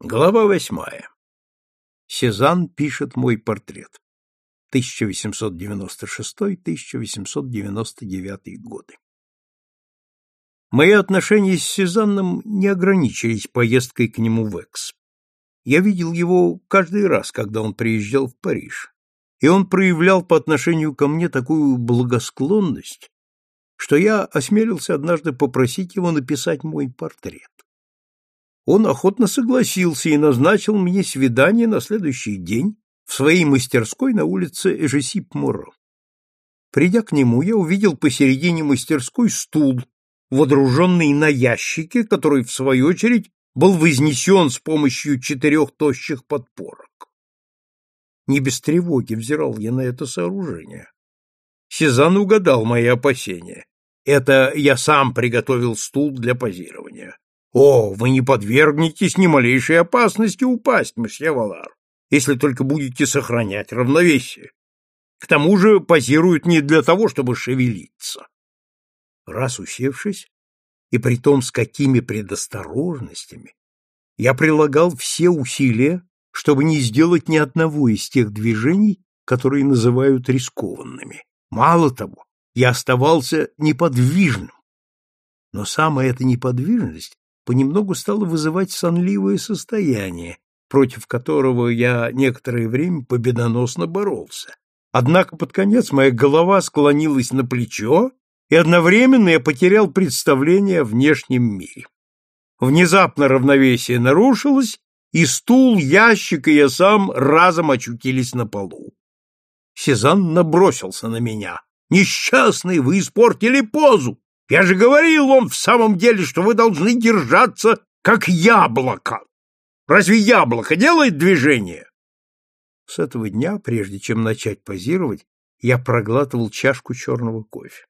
Глава восьмая. Сезанн пишет мой портрет. 1896-1899 годы. Мои отношения с Сезанном не ограничились поездкой к нему в Экс. Я видел его каждый раз, когда он приезжал в Париж, и он проявлял по отношению ко мне такую благосклонность, что я осмелился однажды попросить его написать мой портрет он охотно согласился и назначил мне свидание на следующий день в своей мастерской на улице Эжесип-Моро. Придя к нему, я увидел посередине мастерской стул, водруженный на ящике, который, в свою очередь, был вознесен с помощью четырех тощих подпорок. Не без тревоги взирал я на это сооружение. Сезанн угадал мои опасения. Это я сам приготовил стул для позирования. О, вы не подвергнетесь ни малейшей опасности упасть, месье Валар, если только будете сохранять равновесие. К тому же позируют не для того, чтобы шевелиться. Раз усевшись, и при том с какими предосторожностями, я прилагал все усилия, чтобы не сделать ни одного из тех движений, которые называют рискованными. Мало того, я оставался неподвижным. Но самая эта неподвижность понемногу стало вызывать сонливое состояние, против которого я некоторое время победоносно боролся. Однако под конец моя голова склонилась на плечо, и одновременно я потерял представление о внешнем мире. Внезапно равновесие нарушилось, и стул, ящик и я сам разом очутились на полу. Сезанн набросился на меня. «Несчастный, вы испортили позу! Я же говорил вам в самом деле, что вы должны держаться, как яблоко. Разве яблоко делает движение? С этого дня, прежде чем начать позировать, я проглатывал чашку черного кофе.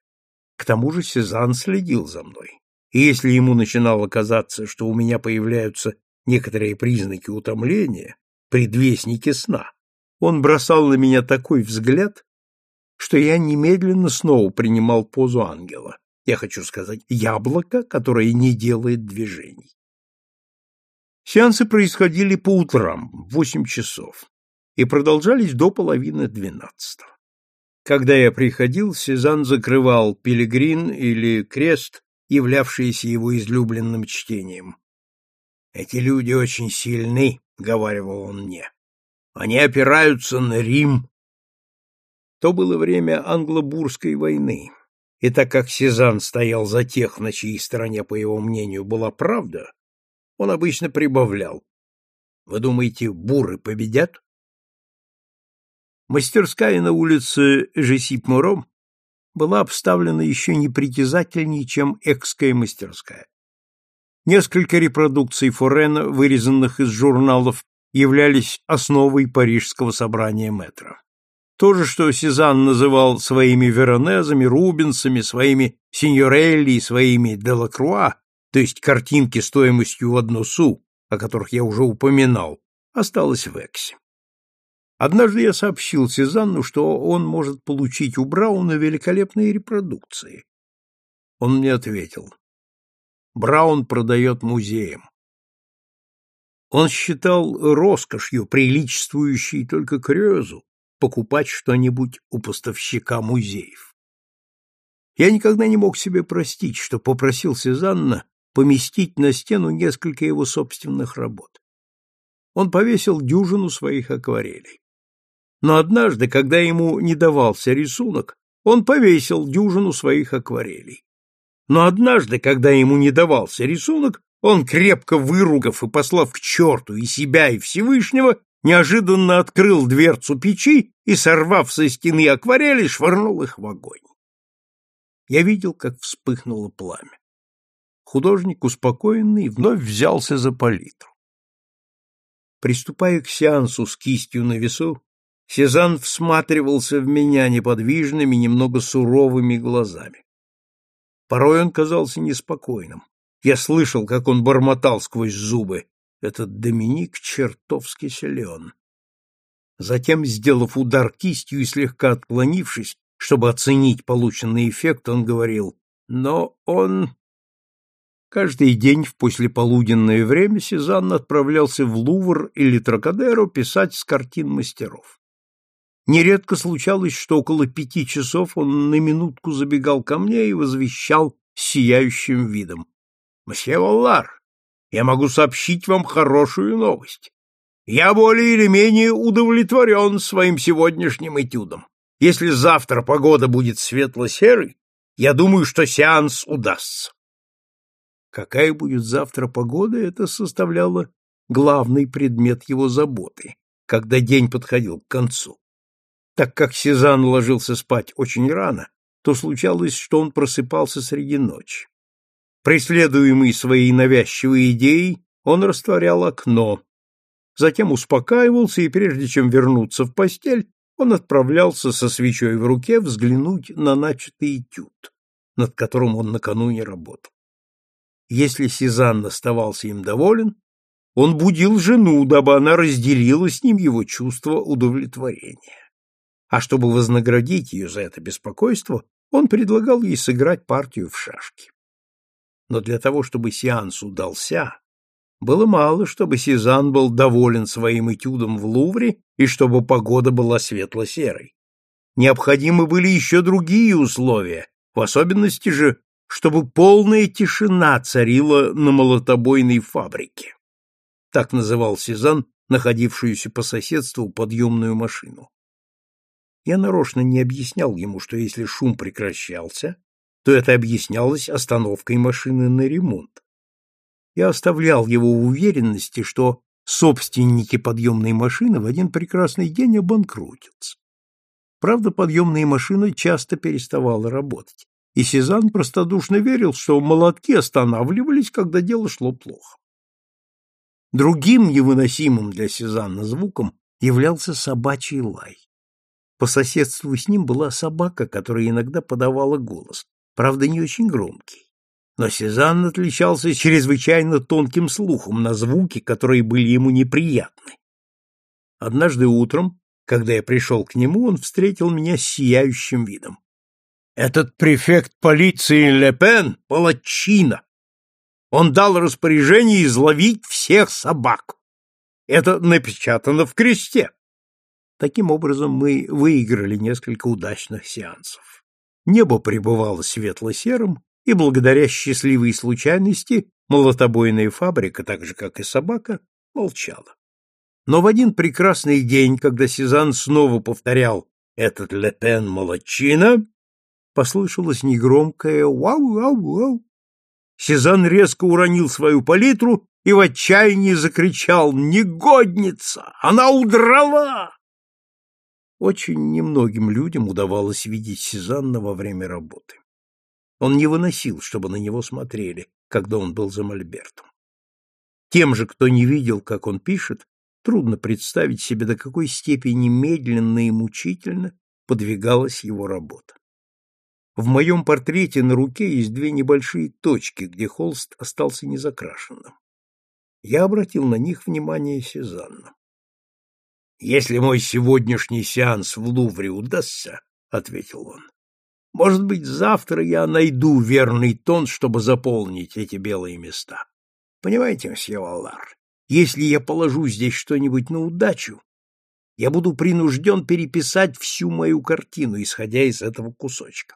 К тому же Сезанн следил за мной. И если ему начинало казаться, что у меня появляются некоторые признаки утомления, предвестники сна, он бросал на меня такой взгляд, что я немедленно снова принимал позу ангела я хочу сказать, яблоко, которое не делает движений. Сеансы происходили по утрам, в восемь часов, и продолжались до половины двенадцатого. Когда я приходил, Сезанн закрывал «Пилигрин» или «Крест», являвшиеся его излюбленным чтением. «Эти люди очень сильны», — говаривал он мне. «Они опираются на Рим». То было время англо-бурской войны, и так как Сезанн стоял за тех, на чьей стороне, по его мнению, была правда, он обычно прибавлял. Вы думаете, буры победят? Мастерская на улице Жесип-Муро была обставлена еще непритязательней, чем экская мастерская. Несколько репродукций Форена, вырезанных из журналов, являлись основой парижского собрания метро. То же, что Сезанн называл своими Веронезами, Рубенсами, своими Синьорелли и своими Делакруа, то есть картинки стоимостью в одну су, о которых я уже упоминал, осталось в Эксе. Однажды я сообщил Сезанну, что он может получить у Брауна великолепные репродукции. Он мне ответил. Браун продает музеям. Он считал роскошью, приличествующей только Крёзу, покупать что-нибудь у поставщика музеев. Я никогда не мог себе простить, что попросил Сезанна поместить на стену несколько его собственных работ. Он повесил дюжину своих акварелей. Но однажды, когда ему не давался рисунок, он повесил дюжину своих акварелей. Но однажды, когда ему не давался рисунок, он, крепко выругав и послав к черту и себя, и Всевышнего, неожиданно открыл дверцу печи и, сорвав со стены акварели, швырнул их в огонь. Я видел, как вспыхнуло пламя. Художник, успокоенный, вновь взялся за палитру. Приступая к сеансу с кистью на весу, Сезанн всматривался в меня неподвижными, немного суровыми глазами. Порой он казался неспокойным. Я слышал, как он бормотал сквозь зубы. Этот Доминик чертовски силен. Затем, сделав удар кистью и слегка отклонившись, чтобы оценить полученный эффект, он говорил, но он... Каждый день в послеполуденное время Сезанн отправлялся в Лувр или Трокадеро писать с картин мастеров. Нередко случалось, что около пяти часов он на минутку забегал ко мне и возвещал сияющим видом. — Мсье Валлар, я могу сообщить вам хорошую новость. Я более или менее удовлетворен своим сегодняшним этюдом. Если завтра погода будет светло-серой, я думаю, что сеанс удастся. Какая будет завтра погода, это составляло главный предмет его заботы, когда день подходил к концу. Так как Сезанн ложился спать очень рано, то случалось, что он просыпался среди ночи. Преследуемый своей навязчивой идеей, он растворял окно, затем успокаивался, и прежде чем вернуться в постель, он отправлялся со свечой в руке взглянуть на начатый этюд, над которым он накануне работал. Если Сезанн оставался им доволен, он будил жену, дабы она разделила с ним его чувство удовлетворения. А чтобы вознаградить ее за это беспокойство, он предлагал ей сыграть партию в шашки. Но для того, чтобы сеанс удался, было мало, чтобы Сезанн был доволен своим этюдом в Лувре и чтобы погода была светло-серой. Необходимы были еще другие условия, в особенности же чтобы полная тишина царила на молотобойной фабрике. Так называл Сезанн находившуюся по соседству подъемную машину. Я нарочно не объяснял ему, что если шум прекращался, то это объяснялось остановкой машины на ремонт. Я оставлял его в уверенности, что собственники подъемной машины в один прекрасный день обанкротятся. Правда, подъемная машина часто переставала работать и Сезанн простодушно верил, что молотки останавливались, когда дело шло плохо. Другим невыносимым для Сезанна звуком являлся собачий лай. По соседству с ним была собака, которая иногда подавала голос, правда, не очень громкий. Но Сезанн отличался чрезвычайно тонким слухом на звуки, которые были ему неприятны. Однажды утром, когда я пришел к нему, он встретил меня с сияющим видом. Этот префект полиции Лепен — палачина. Он дал распоряжение изловить всех собак. Это напечатано в кресте. Таким образом, мы выиграли несколько удачных сеансов. Небо пребывало светло-серым, и благодаря счастливой случайности молотобойная фабрика, так же, как и собака, молчала. Но в один прекрасный день, когда Сезанн снова повторял «Этот Лепен молодчина», послышалось негромкое «Вау-вау-вау». Сезанн резко уронил свою палитру и в отчаянии закричал «Негодница! Она удрала!» Очень немногим людям удавалось видеть Сезанна во время работы. Он не выносил, чтобы на него смотрели, когда он был за мольбертом. Тем же, кто не видел, как он пишет, трудно представить себе, до какой степени медленно и мучительно подвигалась его работа. В моем портрете на руке есть две небольшие точки, где холст остался незакрашенным. Я обратил на них внимание Сезанна. «Если мой сегодняшний сеанс в Лувре удастся, — ответил он, — может быть, завтра я найду верный тон, чтобы заполнить эти белые места. Понимаете, мсье Валлар, если я положу здесь что-нибудь на удачу, я буду принужден переписать всю мою картину, исходя из этого кусочка.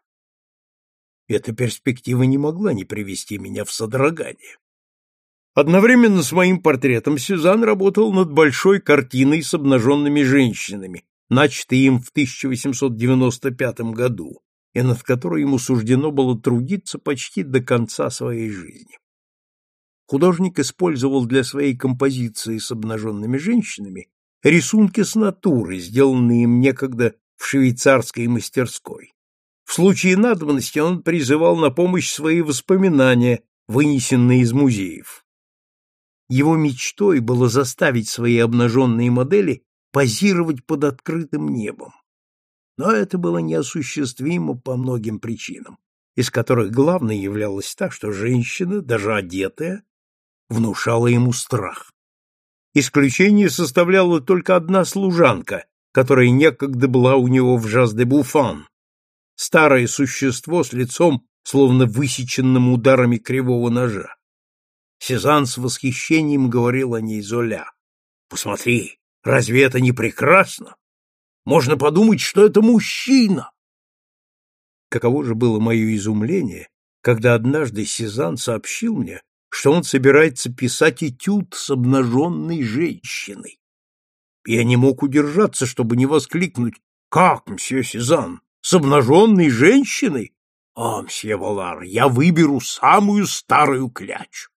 Эта перспектива не могла не привести меня в содрогание. Одновременно с моим портретом Сюзан работал над большой картиной с обнаженными женщинами, начатой им в 1895 году, и над которой ему суждено было трудиться почти до конца своей жизни. Художник использовал для своей композиции с обнаженными женщинами рисунки с натуры, сделанные им некогда в швейцарской мастерской. В случае надобности он призывал на помощь свои воспоминания, вынесенные из музеев. Его мечтой было заставить свои обнаженные модели позировать под открытым небом. Но это было неосуществимо по многим причинам, из которых главной являлась та, что женщина, даже одетая, внушала ему страх. Исключение составляла только одна служанка, которая некогда была у него в Жаз-де-Буфан, старое существо с лицом, словно высеченным ударами кривого ножа. Сезанн с восхищением говорил о ней Золя. «Посмотри, разве это не прекрасно? Можно подумать, что это мужчина!» Каково же было мое изумление, когда однажды Сезанн сообщил мне, что он собирается писать этюд с обнаженной женщиной. Я не мог удержаться, чтобы не воскликнуть «Как, мсье Сезанн, с обнаженной женщиной? А, мсье Валар, я выберу самую старую клячу!»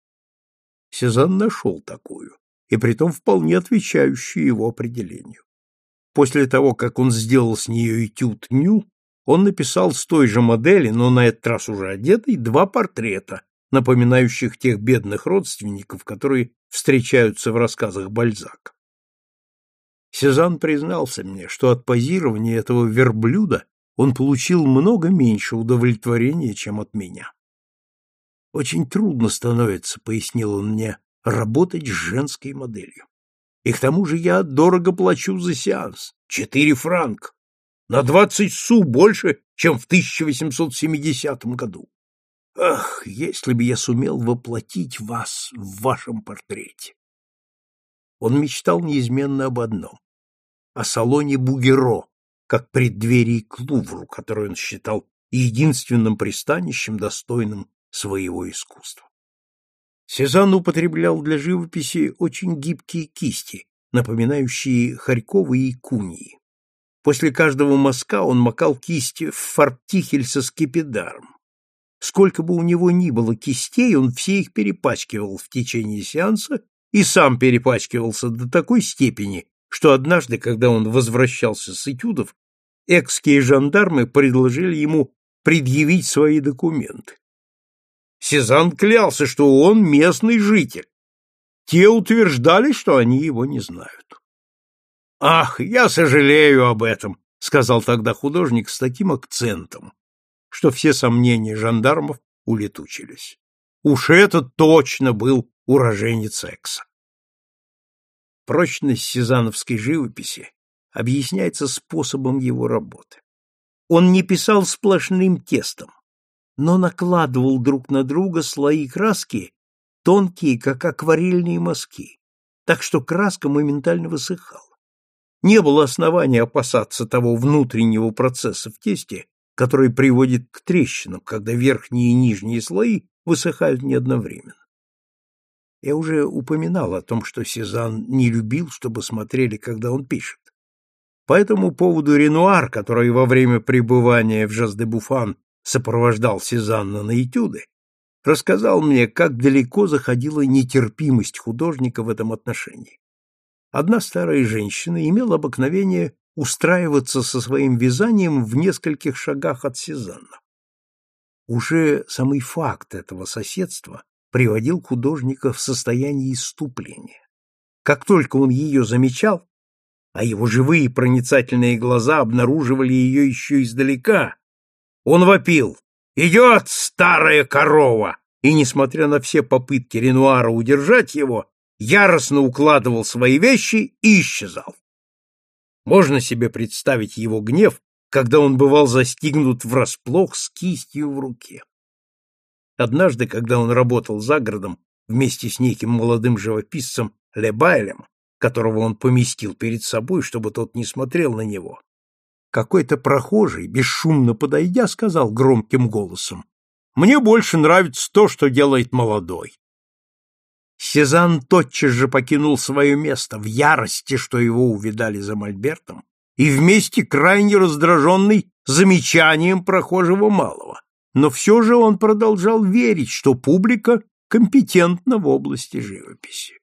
Сезанн нашел такую, и притом вполне отвечающую его определению. После того, как он сделал с нее этюд ню, он написал с той же модели, но на этот раз уже одетый, два портрета, напоминающих тех бедных родственников, которые встречаются в рассказах Бальзака. Сезанн признался мне, что от позирования этого верблюда он получил много меньше удовлетворения, чем от меня. Очень трудно становится, пояснил он мне, работать с женской моделью. И к тому же я дорого плачу за сеанс. Четыре франка. На двадцать су больше, чем в 1870 году. Ах, если бы я сумел воплотить вас в вашем портрете. Он мечтал неизменно об одном — о салоне Бугеро, как преддверии к Лувру, который он считал единственным пристанищем, достойным своего искусства. Сезанн употреблял для живописи очень гибкие кисти, напоминающие Харькова и Кунии. После каждого мазка он макал кисти в фартихель со скипидаром. Сколько бы у него ни было кистей, он все их перепачкивал в течение сеанса и сам перепачкивался до такой степени, что однажды, когда он возвращался с этюдов, экские жандармы предложили ему предъявить свои документы. Сезанн клялся, что он местный житель. Те утверждали, что они его не знают. «Ах, я сожалею об этом», — сказал тогда художник с таким акцентом, что все сомнения жандармов улетучились. Уж это точно был уроженец Экса. Прочность сезановской живописи объясняется способом его работы. Он не писал сплошным тестом, но накладывал друг на друга слои краски, тонкие, как акварельные мазки, так что краска моментально высыхала. Не было основания опасаться того внутреннего процесса в тесте, который приводит к трещинам, когда верхние и нижние слои высыхают не одновременно. Я уже упоминал о том, что Сезанн не любил, чтобы смотрели, когда он пишет. По этому поводу Ренуар, который во время пребывания в Жаз-де-Буфан сопровождал Сезанна на этюды, рассказал мне, как далеко заходила нетерпимость художника в этом отношении. Одна старая женщина имела обыкновение устраиваться со своим вязанием в нескольких шагах от Сезанна. Уже самый факт этого соседства приводил художника в состояние иступления. Как только он ее замечал, а его живые проницательные глаза обнаруживали ее еще издалека, он вопил «Идет, старая корова!» и, несмотря на все попытки Ренуара удержать его, яростно укладывал свои вещи и исчезал. Можно себе представить его гнев, когда он бывал застигнут врасплох с кистью в руке. Однажды, когда он работал за городом вместе с неким молодым живописцем Лебайлем, которого он поместил перед собой, чтобы тот не смотрел на него, какой-то прохожий, бесшумно подойдя, сказал громким голосом, «Мне больше нравится то, что делает молодой. Сезанн тотчас же покинул свое место в ярости, что его увидали за мольбертом, и вместе крайне раздраженный замечанием прохожего малого. Но все же он продолжал верить, что публика компетентна в области живописи.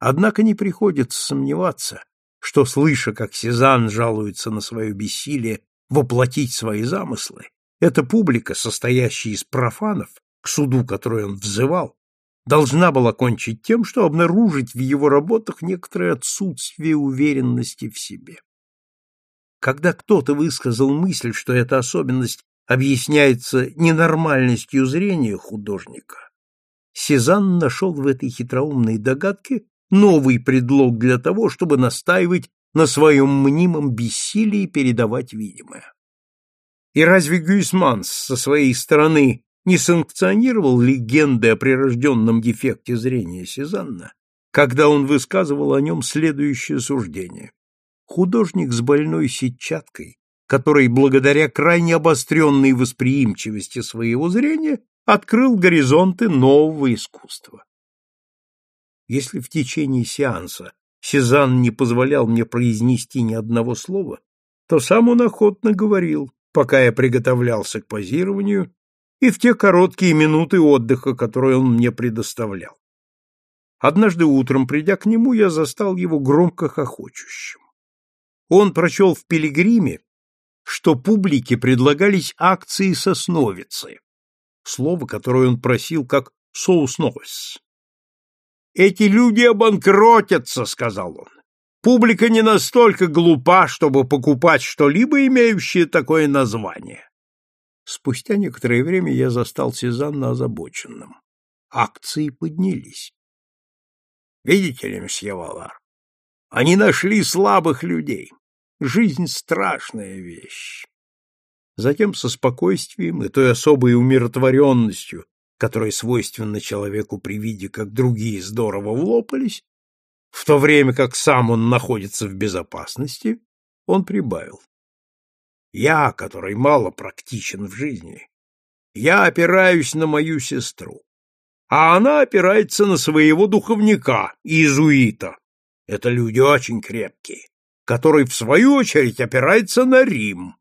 Однако не приходится сомневаться, что, слыша, как Сезанн жалуется на свое бессилие воплотить свои замыслы, эта публика, состоящая из профанов, к суду, который он взывал, должна была кончить тем, что обнаружить в его работах некоторое отсутствие уверенности в себе. Когда кто-то высказал мысль, что эта особенность объясняется ненормальностью зрения художника, Сезанн нашел в этой хитроумной догадке новый предлог для того, чтобы настаивать на своем мнимом бессилии передавать видимое. И разве Гюйсманс со своей стороны не санкционировал легенды о прирожденном дефекте зрения Сезанна, когда он высказывал о нем следующее суждение. Художник с больной сетчаткой, который благодаря крайне обостренной восприимчивости своего зрения открыл горизонты нового искусства. Если в течение сеанса Сезанн не позволял мне произнести ни одного слова, то сам он охотно говорил, пока я приготовлялся к позированию и в те короткие минуты отдыха, которые он мне предоставлял. Однажды утром, придя к нему, я застал его громко хохочущим. Он прочел в «Пилигриме», что публике предлагались акции сосновицы, слово, которое он просил как «соусновис». «Эти люди обанкротятся», — сказал он. «Публика не настолько глупа, чтобы покупать что-либо, имеющее такое название». Спустя некоторое время я застал Сезанна озабоченным. Акции поднялись. Видите ли, мсье Валар, они нашли слабых людей. Жизнь — страшная вещь. Затем со спокойствием и той особой умиротворенностью, которая свойственна человеку при виде, как другие здорово влопались, в то время как сам он находится в безопасности, он прибавил. Я, который мало практичен в жизни, я опираюсь на мою сестру, а она опирается на своего духовника, иезуита. Это люди очень крепкие, который, в свою очередь, опирается на Рим.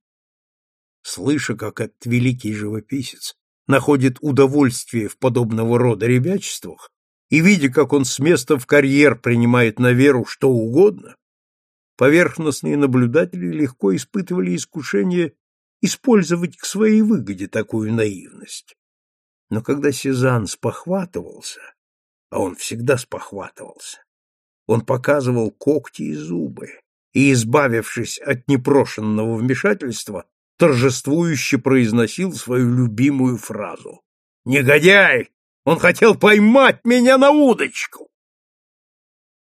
Слыша, как этот великий живописец находит удовольствие в подобного рода ребячествах, и видя, как он с места в карьер принимает на веру что угодно, поверхностные наблюдатели легко испытывали искушение использовать к своей выгоде такую наивность. Но когда Сезанн спохватывался, а он всегда спохватывался, он показывал когти и зубы, и, избавившись от непрошенного вмешательства, торжествующе произносил свою любимую фразу. «Негодяй! Он хотел поймать меня на удочку!»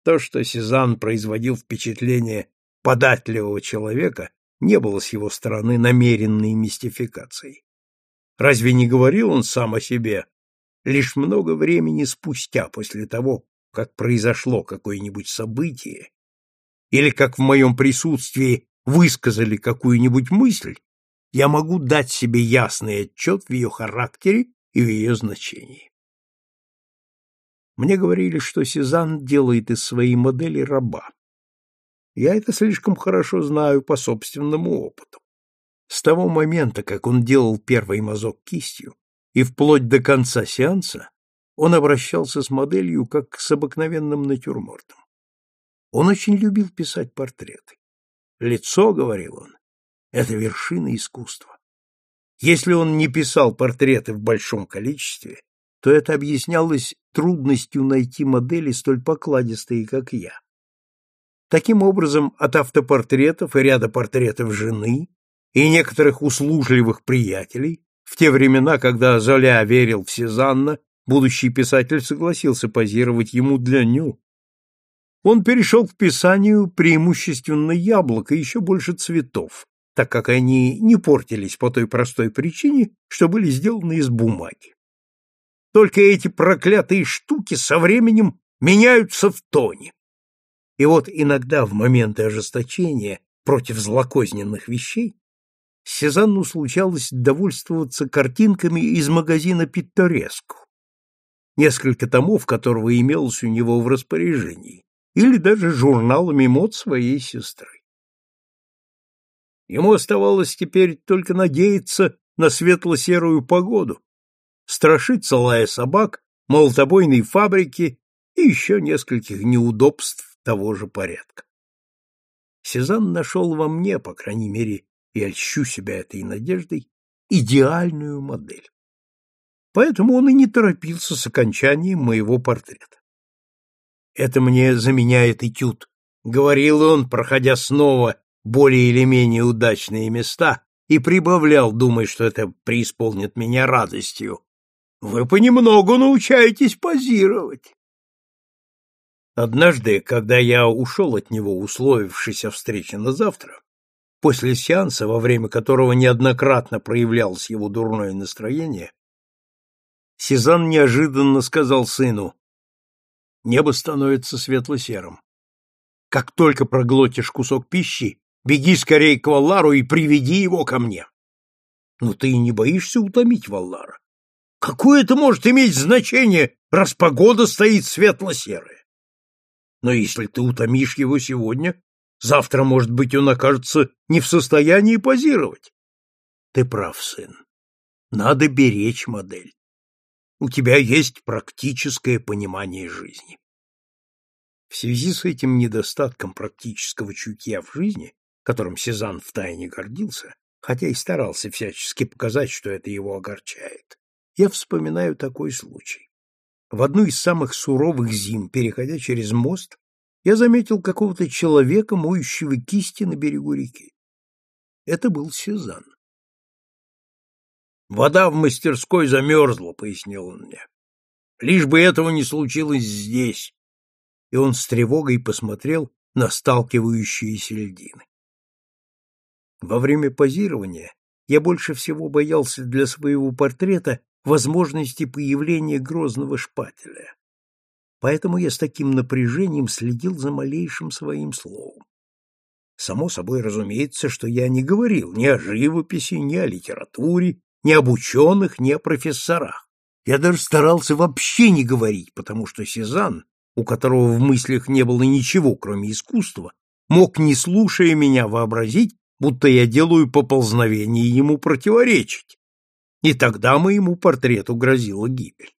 То, что Сезанн производил впечатление податливого человека, не было с его стороны намеренной мистификацией. Разве не говорил он сам о себе лишь много времени спустя после того, как произошло какое-нибудь событие, или как в моем присутствии высказали какую-нибудь мысль, я могу дать себе ясный отчет в ее характере и в ее значении. Мне говорили, что Сезанн делает из своей модели раба. Я это слишком хорошо знаю по собственному опыту. С того момента, как он делал первый мазок кистью, и вплоть до конца сеанса, он обращался с моделью как с обыкновенным натюрмортом. Он очень любил писать портреты. Лицо, говорил он, это вершина искусства. Если он не писал портреты в большом количестве, то это объяснялось трудностью найти модели столь покладистые, как я. Таким образом, от автопортретов и ряда портретов жены и некоторых услужливых приятелей, в те времена, когда Золя верил в Сезанна, будущий писатель согласился позировать ему для ню. Он перешел к писанию преимущественно яблок и еще больше цветов, так как они не портились по той простой причине, что были сделаны из бумаги. Только эти проклятые штуки со временем меняются в тоне. И вот иногда в моменты ожесточения против злокозненных вещей Сезанну случалось довольствоваться картинками из магазина «Питтореску», несколько томов которого имелось у него в распоряжении, или даже журналами мод своей сестры. Ему оставалось теперь только надеяться на светло-серую погоду, страшится лая собак, молотобойной фабрики и еще нескольких неудобств того же порядка. Сезанн нашел во мне, по крайней мере, и ощу себя этой надеждой, идеальную модель. Поэтому он и не торопился с окончанием моего портрета. «Это мне заменяет этюд», — говорил он, проходя снова более или менее удачные места, и прибавлял, думая, что это преисполнит меня радостью. Вы понемногу научаетесь позировать. Однажды, когда я ушел от него, условившись о встрече на завтра, после сеанса, во время которого неоднократно проявлялось его дурное настроение, Сезанн неожиданно сказал сыну, «Небо становится светло-серым. Как только проглотишь кусок пищи, беги скорее к Валлару и приведи его ко мне». «Но ты не боишься утомить Валлара?» «Какое это может иметь значение, раз погода стоит светло-серая?» «Но если ты утомишь его сегодня, завтра, может быть, он окажется не в состоянии позировать». «Ты прав, сын. Надо беречь модель у тебя есть практическое понимание жизни. В связи с этим недостатком практического чутья в жизни, которым Сезанн втайне гордился, хотя и старался всячески показать, что это его огорчает, я вспоминаю такой случай. В одну из самых суровых зим, переходя через мост, я заметил какого-то человека, моющего кисти на берегу реки. Это был Сезанн. Вода в мастерской замерзла, — пояснил он мне. Лишь бы этого не случилось здесь. И он с тревогой посмотрел на сталкивающиеся льдины. Во время позирования я больше всего боялся для своего портрета возможности появления грозного шпателя. Поэтому я с таким напряжением следил за малейшим своим словом. Само собой разумеется, что я не говорил ни о живописи, ни о литературе, ни об ученых, ни о профессорах. Я даже старался вообще не говорить, потому что Сезанн, у которого в мыслях не было ничего, кроме искусства, мог, не слушая меня, вообразить, будто я делаю поползновение ему противоречить. И тогда моему портрету грозила гибель.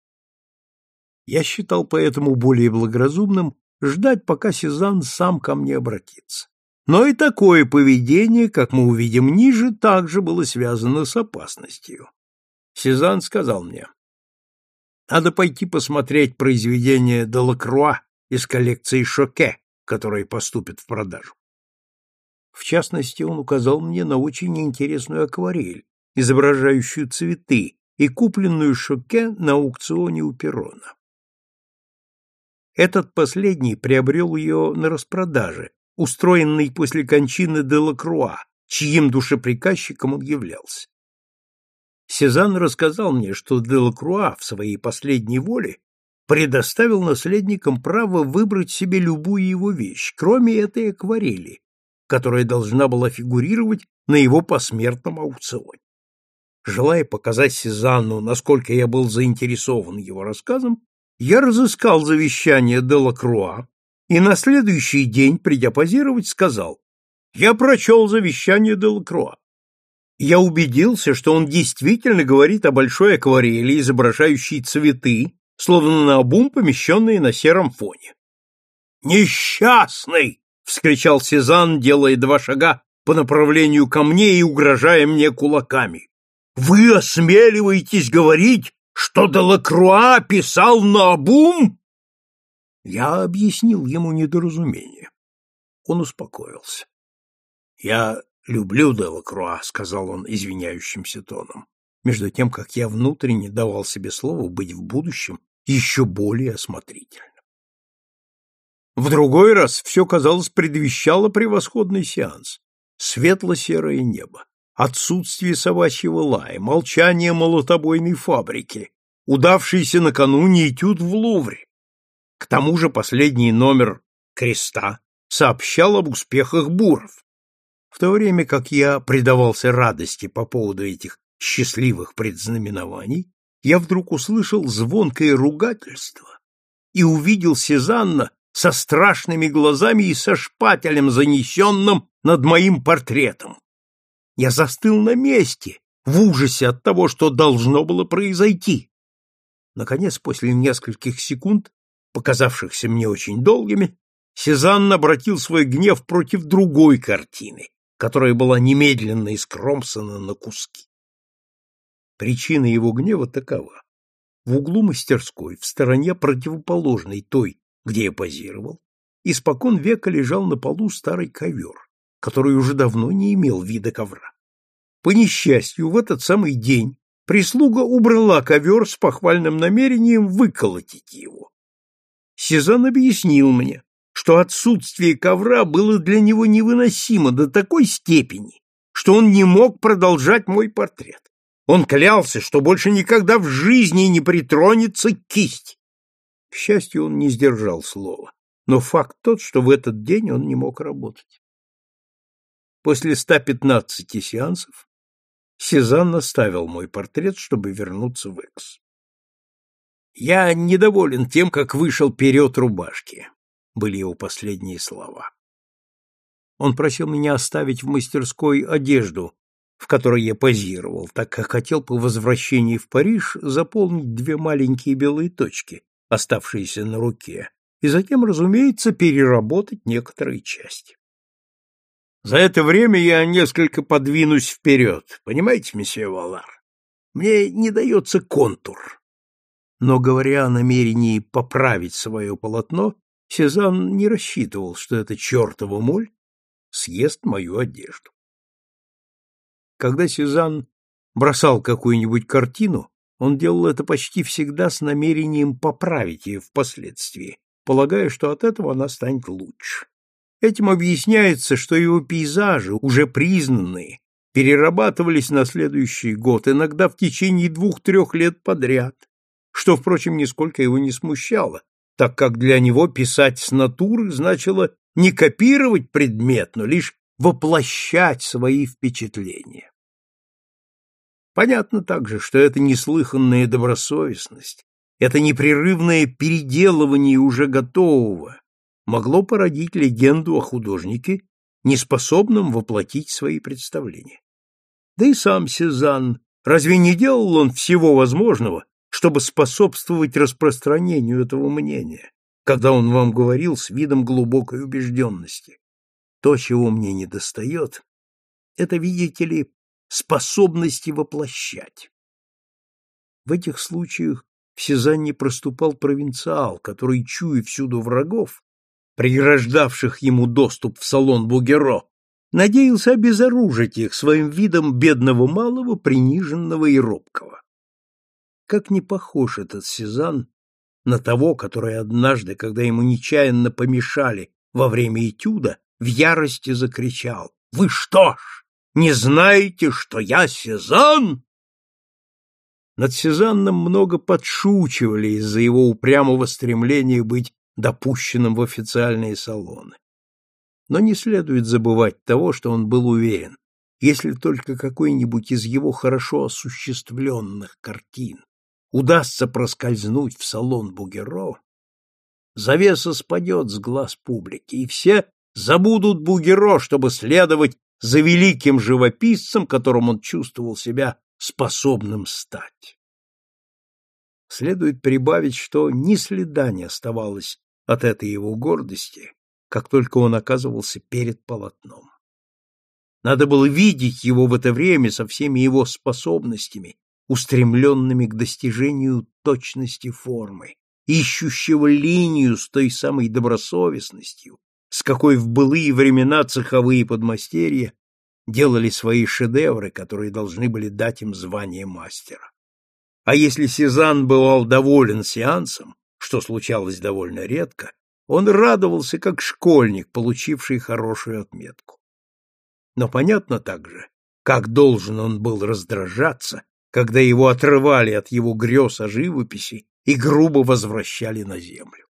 Я считал поэтому более благоразумным ждать, пока Сезанн сам ко мне обратится. Но и такое поведение, как мы увидим ниже, также было связано с опасностью. Сезанн сказал мне, надо пойти посмотреть произведение Делакруа из коллекции Шоке, которые поступят в продажу. В частности, он указал мне на очень интересную акварель, изображающую цветы, и купленную Шоке на аукционе у Перрона. Этот последний приобрел ее на распродаже устроенный после кончины Делакруа, чьим душеприказчиком он являлся. Сезанн рассказал мне, что Делакруа в своей последней воле предоставил наследникам право выбрать себе любую его вещь, кроме этой акварели, которая должна была фигурировать на его посмертном аукционе. Желая показать Сезанну, насколько я был заинтересован его рассказом, я разыскал завещание Делакруа, и на следующий день, придя позировать, сказал, «Я прочел завещание Делакруа. Я убедился, что он действительно говорит о большой акварели, изображающей цветы, словно на обум помещенные на сером фоне. «Несчастный!» — вскричал Сезанн, делая два шага по направлению ко мне и угрожая мне кулаками. «Вы осмеливаетесь говорить, что Делакруа писал на обум?» Я объяснил ему недоразумение. Он успокоился. «Я люблю Делакруа», — сказал он извиняющимся тоном, между тем, как я внутренне давал себе слово быть в будущем еще более осмотрительным. В другой раз все, казалось, предвещало превосходный сеанс. Светло-серое небо, отсутствие собачьего лая, молчание молотобойной фабрики, удавшийся накануне этюд в Лувре, к тому же последний номер «Креста» сообщал об успехах буров. В то время как я предавался радости по поводу этих счастливых предзнаменований, я вдруг услышал звонкое ругательство и увидел Сезанна со страшными глазами и со шпателем, занесенным над моим портретом. Я застыл на месте, в ужасе от того, что должно было произойти. Наконец, после нескольких секунд, показавшихся мне очень долгими, Сезанн обратил свой гнев против другой картины, которая была немедленно искромсана на куски. Причина его гнева такова. В углу мастерской, в стороне противоположной той, где я позировал, испокон века лежал на полу старый ковер, который уже давно не имел вида ковра. По несчастью, в этот самый день прислуга убрала ковер с похвальным намерением выколотить его. Сезон объяснил мне, что отсутствие ковра было для него невыносимо до такой степени, что он не мог продолжать мой портрет. Он клялся, что больше никогда в жизни не притронется кисть. К счастью, он не сдержал слова, но факт тот, что в этот день он не мог работать. После 115 сеансов Сезанн оставил мой портрет, чтобы вернуться в Экс. «Я недоволен тем, как вышел перед рубашки», — были его последние слова. Он просил меня оставить в мастерской одежду, в которой я позировал, так как хотел по возвращении в Париж заполнить две маленькие белые точки, оставшиеся на руке, и затем, разумеется, переработать некоторые части. За это время я несколько подвинусь вперед, понимаете, месье Валар? Мне не дается контур. Но, говоря о намерении поправить свое полотно, Сезанн не рассчитывал, что эта чертова моль съест мою одежду. Когда Сезанн бросал какую-нибудь картину, он делал это почти всегда с намерением поправить ее впоследствии, полагая, что от этого она станет лучше. Этим объясняется, что его пейзажи, уже признанные, перерабатывались на следующий год, иногда в течение двух-трех лет подряд, что, впрочем, нисколько его не смущало, так как для него писать с натуры значило не копировать предмет, но лишь воплощать свои впечатления. Понятно также, что это неслыханная добросовестность, это непрерывное переделывание уже готового могло породить легенду о художнике, неспособном воплотить свои представления. Да и сам Сезанн, разве не делал он всего возможного, чтобы способствовать распространению этого мнения, когда он вам говорил с видом глубокой убежденности? То, чего мне недостает, это, видите ли, способности воплощать. В этих случаях в Сезанне проступал провинциал, который, чуя всюду врагов, преграждавших ему доступ в салон Бугеро, надеялся обезоружить их своим видом бедного малого, приниженного и робкого. Как не похож этот Сезанн на того, который однажды, когда ему нечаянно помешали во время этюда, в ярости закричал «Вы что ж, не знаете, что я Сезанн?» Над Сезанном много подшучивали из-за его упрямого стремления быть допущенным в официальные салоны. Но не следует забывать того, что он был уверен, если только какой-нибудь из его хорошо осуществленных картин удастся проскользнуть в салон Бугеро, завеса спадет с глаз публики, и все забудут Бугеро, чтобы следовать за великим живописцем, которым он чувствовал себя способным стать. Следует прибавить, что ни следа не оставалось от этой его гордости, как только он оказывался перед полотном. Надо было видеть его в это время со всеми его способностями, устремленными к достижению точности формы, ищущего линию с той самой добросовестностью, с какой в былые времена цеховые подмастерья делали свои шедевры, которые должны были дать им звание мастера. А если Сезанн бывал доволен сеансом, что случалось довольно редко, он радовался как школьник, получивший хорошую отметку. Но понятно также, как должен он был раздражаться, когда его отрывали от его грез о живописи и грубо возвращали на землю.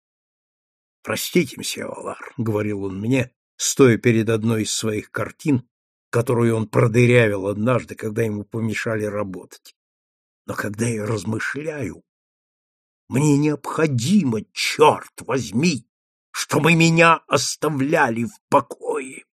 «Простите, мсье Валар», — говорил он мне, стоя перед одной из своих картин, которую он продырявил однажды, когда ему помешали работать. «Но когда я размышляю, мне необходимо, черт возьми, чтобы меня оставляли в покое.